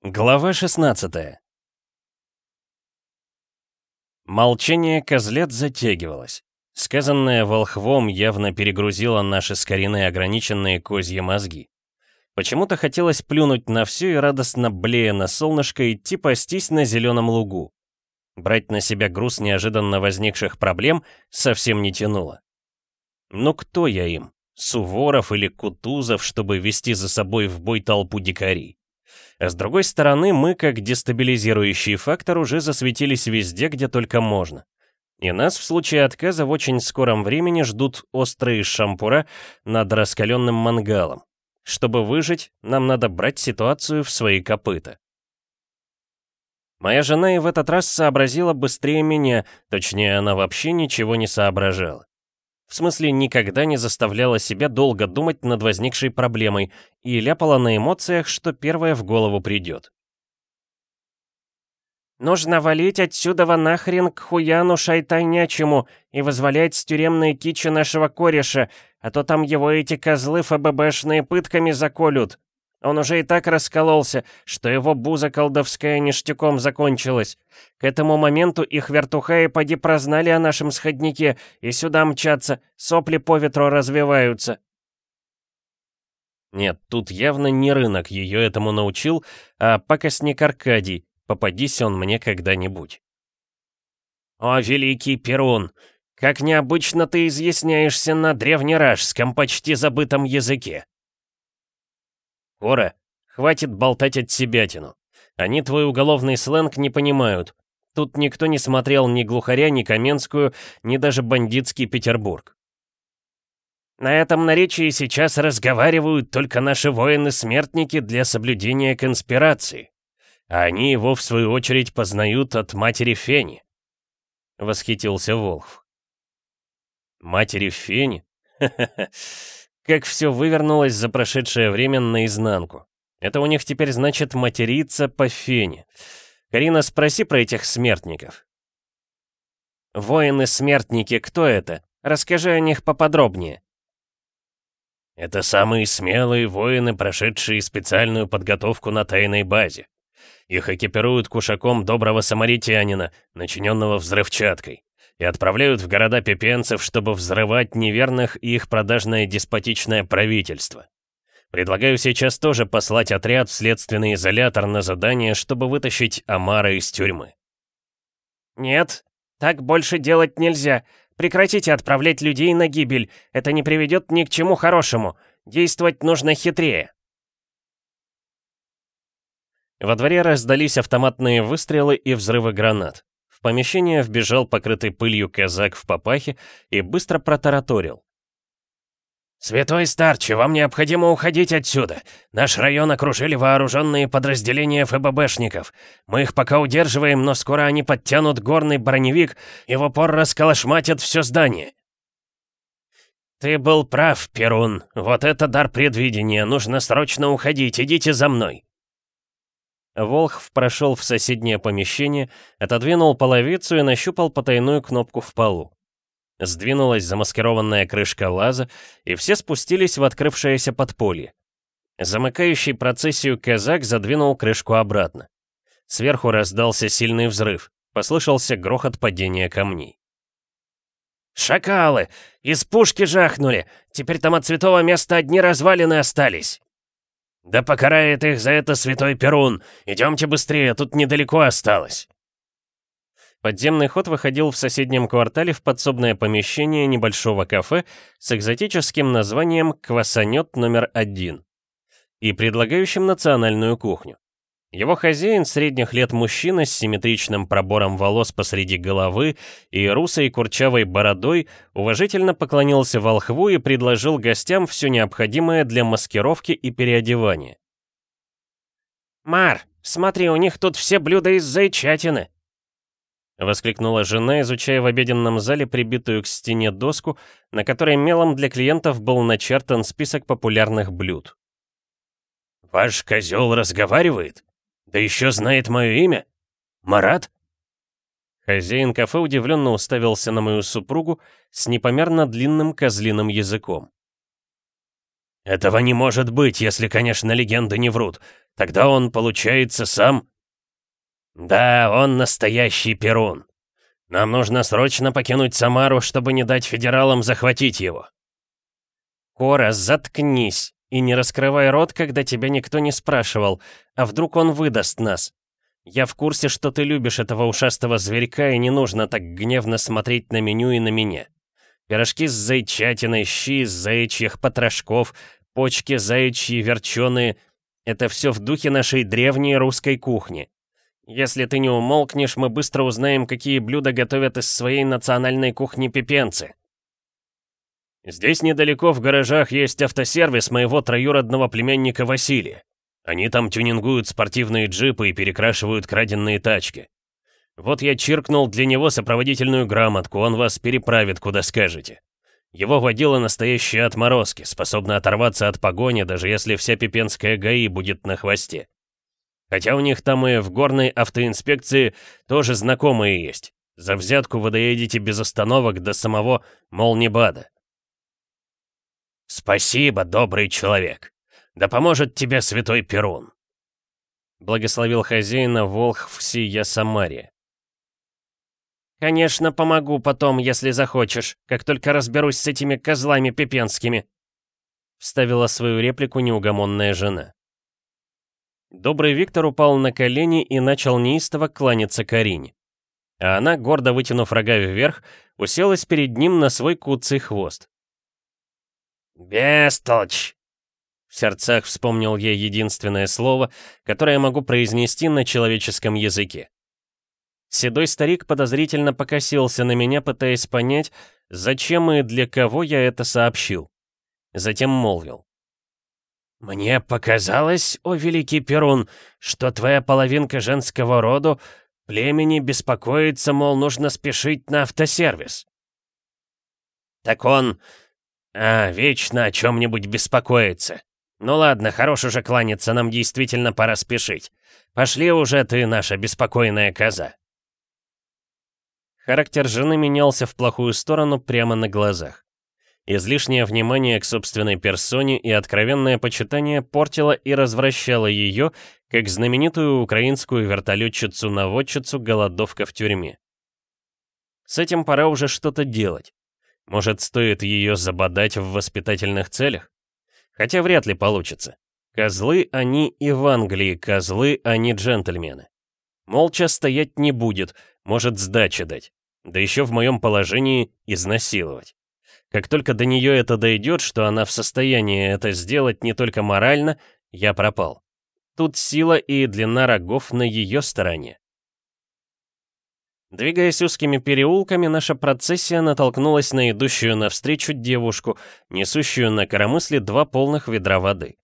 Глава 16 Молчание козлет затягивалось. Сказанное волхвом явно перегрузило наши с Кариной ограниченные козьи мозги. Почему-то хотелось плюнуть на все и радостно блея на солнышко идти пастись на зеленом лугу. Брать на себя груз неожиданно возникших проблем совсем не тянуло. Ну кто я им? Суворов или Кутузов, чтобы вести за собой в бой толпу дикарей? А с другой стороны, мы, как дестабилизирующий фактор, уже засветились везде, где только можно. И нас в случае отказа в очень скором времени ждут острые шампура над раскаленным мангалом. Чтобы выжить, нам надо брать ситуацию в свои копыта. Моя жена и в этот раз сообразила быстрее меня, точнее, она вообще ничего не соображала. В смысле, никогда не заставляла себя долго думать над возникшей проблемой и ляпала на эмоциях, что первое в голову придет. «Нужно валить отсюда во нахрен к хуяну шайтанячему и возволять с тюремной кичи нашего кореша, а то там его эти козлы ФББшные пытками заколют», он уже и так раскололся, что его буза колдовская ништяком закончилась. К этому моменту их вертухаи поди прознали о нашем сходнике и сюда мчатся, сопли по ветру развиваются. Нет, тут явно не рынок ее этому научил, а пакостник Аркадий, попадись он мне когда-нибудь. «О, великий Перун! Как необычно ты изъясняешься на древнеражском, почти забытом языке!» «Кора, хватит болтать от себятину. Они твой уголовный сленг не понимают. Тут никто не смотрел ни глухаря, ни Каменскую, ни даже бандитский Петербург. На этом наречии сейчас разговаривают только наши воины-смертники для соблюдения конспирации. А они его, в свою очередь, познают от матери Фени. Восхитился Волхв. Матери Фени? Ха-ха-ха. Как все вывернулось за прошедшее время наизнанку. Это у них теперь значит материться по фене. Карина, спроси про этих смертников. Воины-смертники, кто это? Расскажи о них поподробнее. Это самые смелые воины, прошедшие специальную подготовку на тайной базе. Их экипируют кушаком доброго самаритянина, начиненного взрывчаткой и отправляют в города пепенцев, чтобы взрывать неверных и их продажное деспотичное правительство. Предлагаю сейчас тоже послать отряд в следственный изолятор на задание, чтобы вытащить Амара из тюрьмы. Нет, так больше делать нельзя. Прекратите отправлять людей на гибель. Это не приведет ни к чему хорошему. Действовать нужно хитрее. Во дворе раздались автоматные выстрелы и взрывы гранат. В помещение вбежал покрытый пылью казак в папахе и быстро протараторил. «Святой старче, вам необходимо уходить отсюда. Наш район окружили вооруженные подразделения ФББшников. Мы их пока удерживаем, но скоро они подтянут горный броневик и в упор расколошматят все здание». «Ты был прав, Перун. Вот это дар предвидения. Нужно срочно уходить. Идите за мной». Волхв прошел в соседнее помещение, отодвинул половицу и нащупал потайную кнопку в полу. Сдвинулась замаскированная крышка лаза, и все спустились в открывшееся подполье. Замыкающий процессию казак задвинул крышку обратно. Сверху раздался сильный взрыв, послышался грохот падения камней. «Шакалы! Из пушки жахнули! Теперь там от святого места одни развалины остались!» «Да покарает их за это святой Перун! Идемте быстрее, тут недалеко осталось!» Подземный ход выходил в соседнем квартале в подсобное помещение небольшого кафе с экзотическим названием «Квасанет номер один» и предлагающим национальную кухню. Его хозяин, средних лет мужчина с симметричным пробором волос посреди головы и русой курчавой бородой, уважительно поклонился волхву и предложил гостям все необходимое для маскировки и переодевания. «Мар, смотри, у них тут все блюда из зайчатины!» Воскликнула жена, изучая в обеденном зале прибитую к стене доску, на которой мелом для клиентов был начертан список популярных блюд. «Ваш козел разговаривает?» Да еще знает мое имя? Марат?» Хозяин кафе удивленно уставился на мою супругу с непомерно длинным козлиным языком. «Этого не может быть, если, конечно, легенды не врут. Тогда он, получается, сам...» «Да, он настоящий Перун. Нам нужно срочно покинуть Самару, чтобы не дать федералам захватить его». «Кора, заткнись и не раскрывай рот, когда тебя никто не спрашивал, а вдруг он выдаст нас. Я в курсе, что ты любишь этого ушастого зверька, и не нужно так гневно смотреть на меню и на меня. Пирожки с зайчатиной, щи из заячьих потрошков, почки заячьи верченые — это все в духе нашей древней русской кухни. Если ты не умолкнешь, мы быстро узнаем, какие блюда готовят из своей национальной кухни пипенцы. Здесь недалеко в гаражах есть автосервис моего троюродного племянника Василия. Они там тюнингуют спортивные джипы и перекрашивают краденные тачки. Вот я чиркнул для него сопроводительную грамотку, он вас переправит, куда скажете. Его водила настоящие отморозки, способны оторваться от погони, даже если вся пипенская ГАИ будет на хвосте. Хотя у них там и в горной автоинспекции тоже знакомые есть. За взятку вы доедете без остановок до самого Молнибада. «Спасибо, добрый человек. Да поможет тебе святой Перун!» Благословил хозяина Волх всея Самаре. «Конечно, помогу потом, если захочешь, как только разберусь с этими козлами пипенскими», вставила свою реплику неугомонная жена. Добрый Виктор упал на колени и начал неистово кланяться Карине. А она, гордо вытянув рога вверх, уселась перед ним на свой куцый хвост. «Бестолочь!» В сердцах вспомнил я единственное слово, которое могу произнести на человеческом языке. Седой старик подозрительно покосился на меня, пытаясь понять, зачем и для кого я это сообщил. Затем молвил. «Мне показалось, о великий Перун, что твоя половинка женского роду племени беспокоится, мол, нужно спешить на автосервис». «Так он... А, вечно о чем-нибудь беспокоится. Ну ладно, хорош уже кланяться, нам действительно пора спешить. Пошли уже ты, наша беспокойная коза». Характер жены менялся в плохую сторону прямо на глазах. Излишнее внимание к собственной персоне и откровенное почитание портило и развращало ее, как знаменитую украинскую вертолетчицу-наводчицу голодовка в тюрьме. С этим пора уже что-то делать. Может, стоит ее забодать в воспитательных целях? Хотя вряд ли получится. Козлы они и в Англии козлы, не джентльмены. Молча стоять не будет, может сдачи дать да еще в моем положении изнасиловать. Как только до нее это дойдет, что она в состоянии это сделать не только морально, я пропал. Тут сила и длина рогов на ее стороне. Двигаясь узкими переулками, наша процессия натолкнулась на идущую навстречу девушку, несущую на коромысле два полных ведра воды.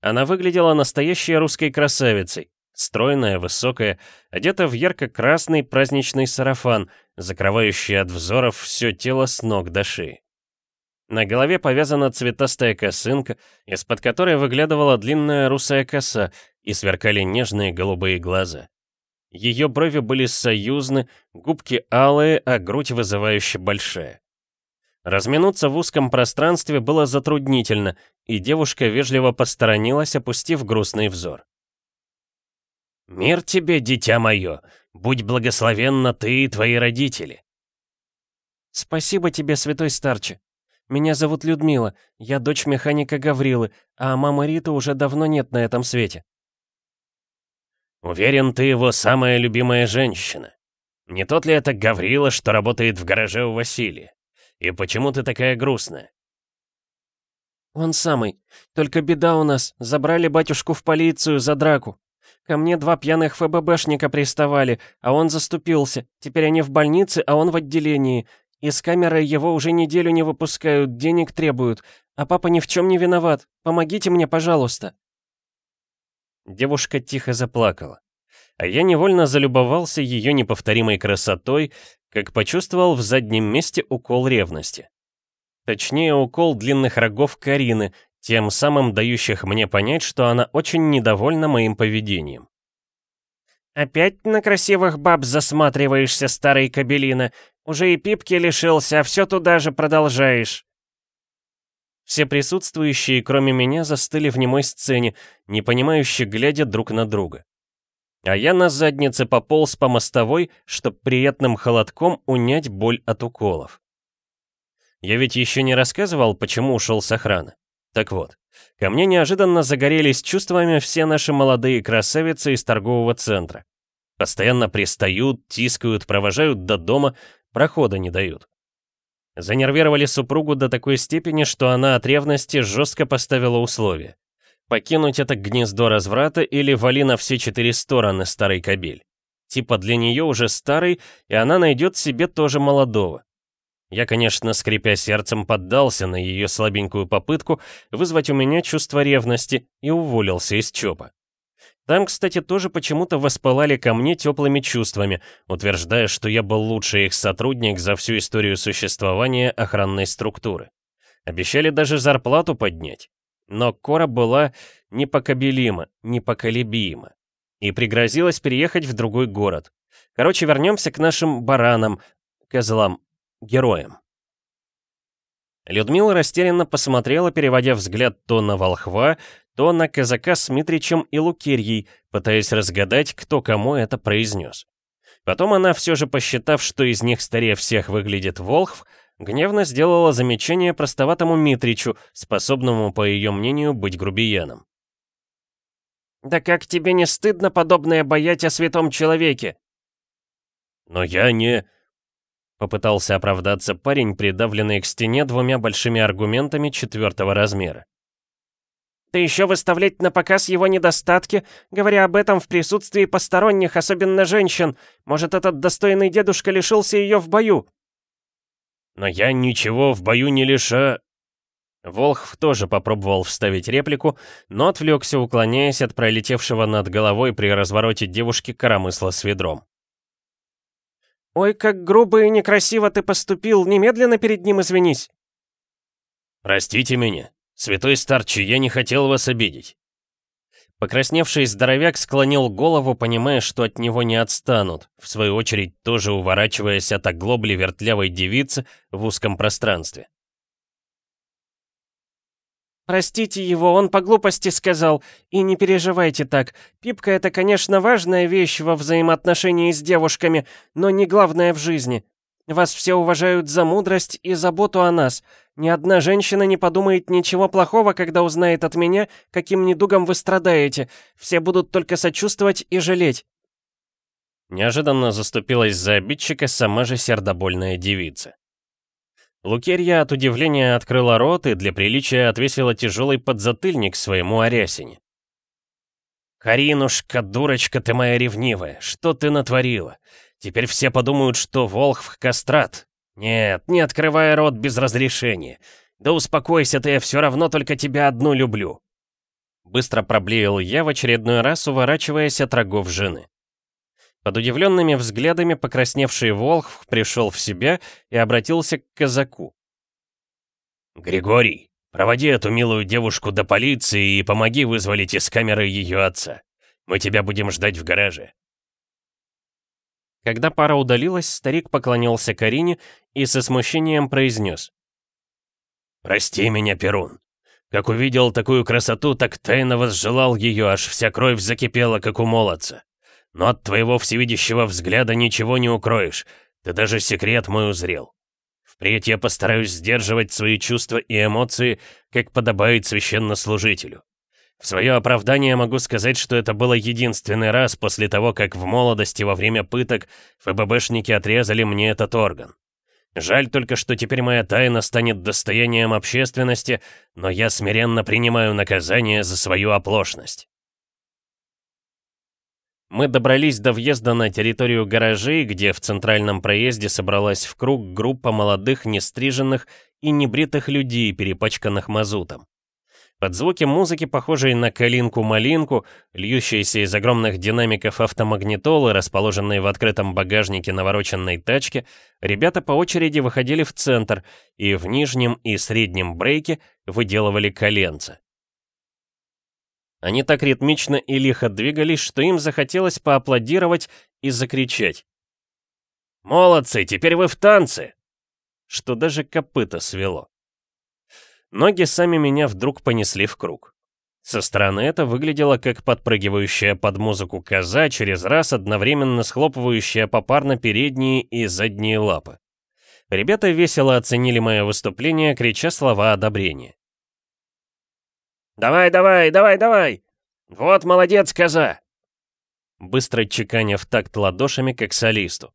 Она выглядела настоящей русской красавицей, Стройная, высокая, одета в ярко-красный праздничный сарафан, закрывающий от взоров все тело с ног до шеи. На голове повязана цветастая косынка, из-под которой выглядывала длинная русая коса и сверкали нежные голубые глаза. Ее брови были союзны, губки алые, а грудь вызывающе большая. Разминуться в узком пространстве было затруднительно, и девушка вежливо посторонилась, опустив грустный взор. «Мир тебе, дитя мое! Будь благословенна ты и твои родители!» «Спасибо тебе, святой старче. Меня зовут Людмила, я дочь механика Гаврилы, а мамы Риты уже давно нет на этом свете». «Уверен, ты его самая любимая женщина. Не тот ли это Гаврила, что работает в гараже у Василия? И почему ты такая грустная?» «Он самый. Только беда у нас. Забрали батюшку в полицию за драку. Ко мне два пьяных ФББшника приставали, а он заступился. Теперь они в больнице, а он в отделении. Из камеры его уже неделю не выпускают, денег требуют. А папа ни в чем не виноват. Помогите мне, пожалуйста». Девушка тихо заплакала. А я невольно залюбовался ее неповторимой красотой, как почувствовал в заднем месте укол ревности. Точнее, укол длинных рогов Карины, тем самым дающих мне понять, что она очень недовольна моим поведением. «Опять на красивых баб засматриваешься, старый кабелина? Уже и пипки лишился, а все туда же продолжаешь». Все присутствующие, кроме меня, застыли в немой сцене, не понимающе глядя друг на друга. А я на заднице пополз по мостовой, чтоб приятным холодком унять боль от уколов. Я ведь еще не рассказывал, почему ушел с охраны. Так вот, ко мне неожиданно загорелись чувствами все наши молодые красавицы из торгового центра. Постоянно пристают, тискают, провожают до дома, прохода не дают. Занервировали супругу до такой степени, что она от ревности жестко поставила условия. Покинуть это гнездо разврата или вали на все четыре стороны старый кабель. Типа для нее уже старый, и она найдет себе тоже молодого. Я, конечно, скрипя сердцем, поддался на ее слабенькую попытку вызвать у меня чувство ревности и уволился из ЧОПа. Там, кстати, тоже почему-то воспылали ко мне теплыми чувствами, утверждая, что я был лучший их сотрудник за всю историю существования охранной структуры. Обещали даже зарплату поднять. Но Кора была непокобелима, непоколебима. И пригрозилась переехать в другой город. Короче, вернемся к нашим баранам, козлам, героям. Людмила растерянно посмотрела, переводя взгляд то на волхва, то на казака с Митричем и Лукерьей, пытаясь разгадать, кто кому это произнес. Потом она, все же посчитав, что из них старее всех выглядит Волхв, гневно сделала замечание простоватому Митричу, способному, по ее мнению, быть грубияном. «Да как тебе не стыдно подобное боять о святом человеке?» «Но я не...» Попытался оправдаться парень, придавленный к стене двумя большими аргументами четвертого размера. Да еще выставлять на показ его недостатки, говоря об этом в присутствии посторонних, особенно женщин. Может, этот достойный дедушка лишился ее в бою?» «Но я ничего в бою не лиша...» Волхв тоже попробовал вставить реплику, но отвлекся, уклоняясь от пролетевшего над головой при развороте девушки коромысла с ведром. «Ой, как грубо и некрасиво ты поступил, немедленно перед ним извинись!» «Простите меня», «Святой старче, я не хотел вас обидеть». Покрасневший здоровяк склонил голову, понимая, что от него не отстанут, в свою очередь тоже уворачиваясь от оглобли вертлявой девицы в узком пространстве. «Простите его, он по глупости сказал, и не переживайте так. Пипка — это, конечно, важная вещь во взаимоотношении с девушками, но не главная в жизни. Вас все уважают за мудрость и заботу о нас. Ни одна женщина не подумает ничего плохого, когда узнает от меня, каким недугом вы страдаете. Все будут только сочувствовать и жалеть». Неожиданно заступилась за обидчика сама же сердобольная девица. Лукерья от удивления открыла рот и для приличия отвесила тяжелый подзатыльник своему Арясине. «Каринушка, дурочка ты моя ревнивая, что ты натворила? Теперь все подумают, что Волхв кастрат. Нет, не открывай рот без разрешения. Да успокойся ты, я все равно только тебя одну люблю. Быстро проблеял я в очередной раз, уворачиваясь от рогов жены. Под удивленными взглядами покрасневший Волхв пришел в себя и обратился к казаку. «Григорий, проводи эту милую девушку до полиции и помоги вызволить из камеры ее отца. Мы тебя будем ждать в гараже. Когда пара удалилась, старик поклонился Карине и со смущением произнес. «Прости меня, Перун. Как увидел такую красоту, так тайно возжелал ее, аж вся кровь закипела, как у молодца. Но от твоего всевидящего взгляда ничего не укроешь, ты даже секрет мой узрел. Впредь я постараюсь сдерживать свои чувства и эмоции, как подобает священнослужителю. В свое оправдание могу сказать, что это было единственный раз после того, как в молодости во время пыток ФББшники отрезали мне этот орган. Жаль только, что теперь моя тайна станет достоянием общественности, но я смиренно принимаю наказание за свою оплошность. Мы добрались до въезда на территорию гаражей, где в центральном проезде собралась в круг группа молодых, нестриженных и небритых людей, перепачканных мазутом. Под звуки музыки, похожей на калинку-малинку, льющиеся из огромных динамиков автомагнитолы, расположенные в открытом багажнике навороченной тачки, ребята по очереди выходили в центр и в нижнем и среднем брейке выделывали коленца. Они так ритмично и лихо двигались, что им захотелось поаплодировать и закричать. «Молодцы, теперь вы в танце!» Что даже копыта свело. Ноги сами меня вдруг понесли в круг. Со стороны это выглядело как подпрыгивающая под музыку коза, через раз одновременно схлопывающая попарно передние и задние лапы. Ребята весело оценили мое выступление, крича слова одобрения. «Давай, давай, давай, давай! Вот молодец, коза!» Быстро чеканя в такт ладошами, как солисту.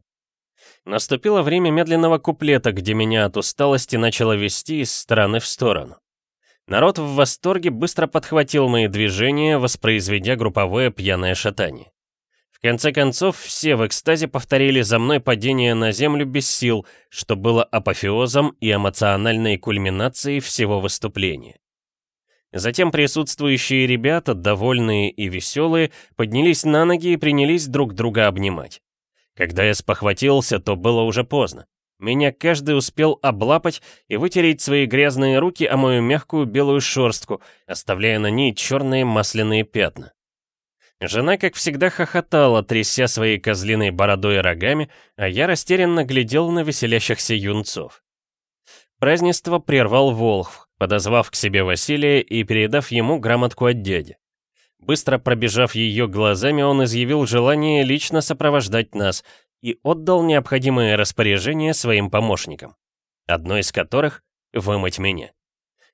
Наступило время медленного куплета, где меня от усталости начало вести из стороны в сторону. Народ в восторге быстро подхватил мои движения, воспроизведя групповое пьяное шатание. В конце концов, все в экстазе повторили за мной падение на землю без сил, что было апофеозом и эмоциональной кульминацией всего выступления. Затем присутствующие ребята, довольные и веселые, поднялись на ноги и принялись друг друга обнимать. Когда я спохватился, то было уже поздно. Меня каждый успел облапать и вытереть свои грязные руки о мою мягкую белую шерстку, оставляя на ней черные масляные пятна. Жена, как всегда, хохотала, тряся своей козлиной бородой и рогами, а я растерянно глядел на веселящихся юнцов. Празднество прервал Волхв, подозвав к себе Василия и передав ему грамотку от дяди. Быстро пробежав ее глазами, он изъявил желание лично сопровождать нас, и отдал необходимые распоряжения своим помощникам, одно из которых — вымыть меня.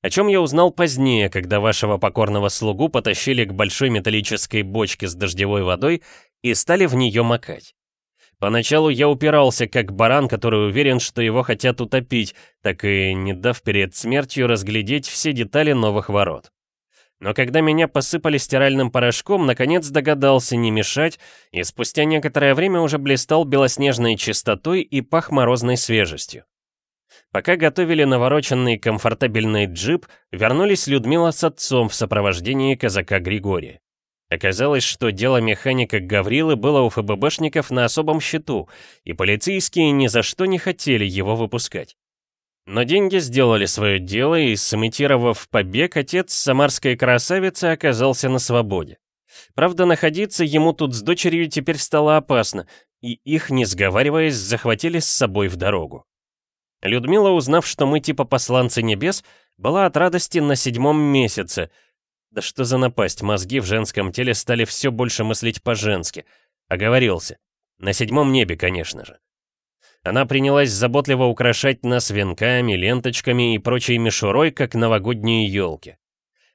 О чем я узнал позднее, когда вашего покорного слугу потащили к большой металлической бочке с дождевой водой и стали в нее макать. Поначалу я упирался, как баран, который уверен, что его хотят утопить, так и не дав перед смертью разглядеть все детали новых ворот. Но когда меня посыпали стиральным порошком, наконец догадался не мешать, и спустя некоторое время уже блистал белоснежной чистотой и пах морозной свежестью. Пока готовили навороченный комфортабельный джип, вернулись Людмила с отцом в сопровождении казака Григория. Оказалось, что дело механика Гаврилы было у ФББшников на особом счету, и полицейские ни за что не хотели его выпускать. Но деньги сделали свое дело, и, сымитировав побег, отец самарской красавицы оказался на свободе. Правда, находиться ему тут с дочерью теперь стало опасно, и их, не сговариваясь, захватили с собой в дорогу. Людмила, узнав, что мы типа посланцы небес, была от радости на седьмом месяце. Да что за напасть, мозги в женском теле стали все больше мыслить по-женски. Оговорился. На седьмом небе, конечно же. Она принялась заботливо украшать нас венками, ленточками и прочей мишурой, как новогодние елки.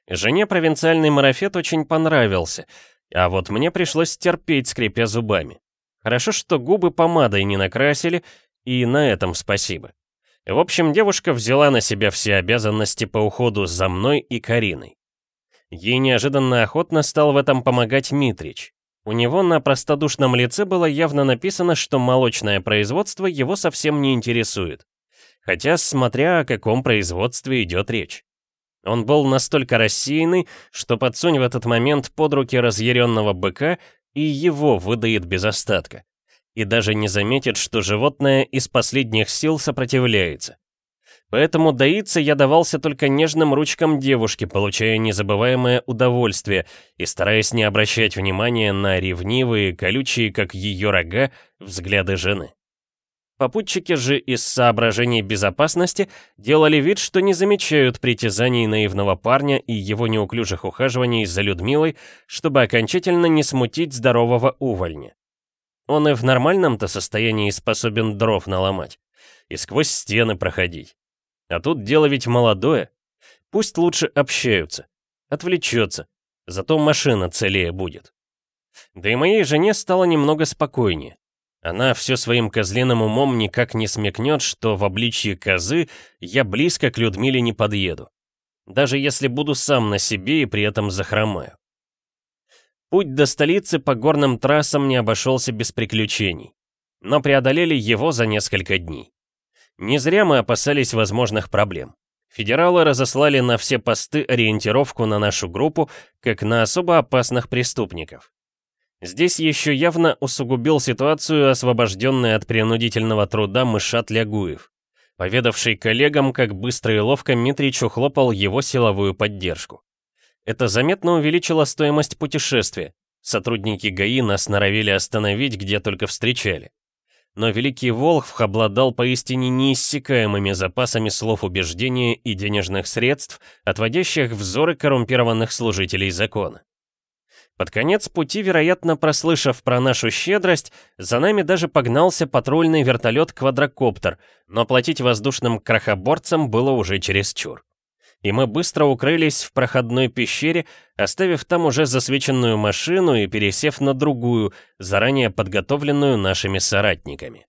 Жене провинциальный марафет очень понравился, а вот мне пришлось терпеть, скрипя зубами. Хорошо, что губы помадой не накрасили, и на этом спасибо. В общем, девушка взяла на себя все обязанности по уходу за мной и Кариной. Ей неожиданно охотно стал в этом помогать Митрич. У него на простодушном лице было явно написано, что молочное производство его совсем не интересует. Хотя, смотря о каком производстве идет речь. Он был настолько рассеянный, что подсунь в этот момент под руки разъяренного быка, и его выдает без остатка. И даже не заметит, что животное из последних сил сопротивляется. Поэтому доиться я давался только нежным ручкам девушки, получая незабываемое удовольствие и стараясь не обращать внимания на ревнивые, колючие, как ее рога, взгляды жены. Попутчики же из соображений безопасности делали вид, что не замечают притязаний наивного парня и его неуклюжих ухаживаний за Людмилой, чтобы окончательно не смутить здорового увольня. Он и в нормальном-то состоянии способен дров наломать и сквозь стены проходить. А тут дело ведь молодое. Пусть лучше общаются. Отвлечется. Зато машина целее будет. Да и моей жене стало немного спокойнее. Она все своим козлиным умом никак не смекнет, что в обличье козы я близко к Людмиле не подъеду. Даже если буду сам на себе и при этом захромаю. Путь до столицы по горным трассам не обошелся без приключений. Но преодолели его за несколько дней. Не зря мы опасались возможных проблем. Федералы разослали на все посты ориентировку на нашу группу, как на особо опасных преступников. Здесь еще явно усугубил ситуацию освобожденный от принудительного труда Мышат Лягуев, поведавший коллегам, как быстро и ловко Митрич ухлопал его силовую поддержку. Это заметно увеличило стоимость путешествия. Сотрудники ГАИ нас норовили остановить, где только встречали. Но Великий Волхв обладал поистине неиссякаемыми запасами слов убеждения и денежных средств, отводящих взоры коррумпированных служителей закона. Под конец пути, вероятно, прослышав про нашу щедрость, за нами даже погнался патрульный вертолет-квадрокоптер, но платить воздушным крохоборцам было уже чересчур. И мы быстро укрылись в проходной пещере, оставив там уже засвеченную машину и пересев на другую, заранее подготовленную нашими соратниками.